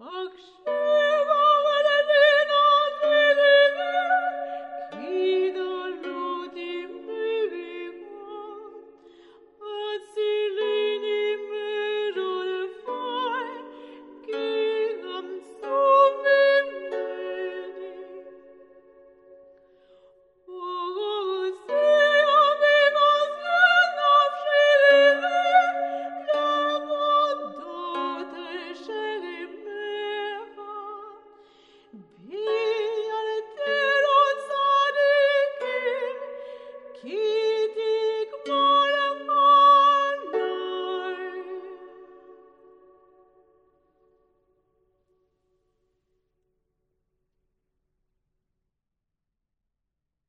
Akşam.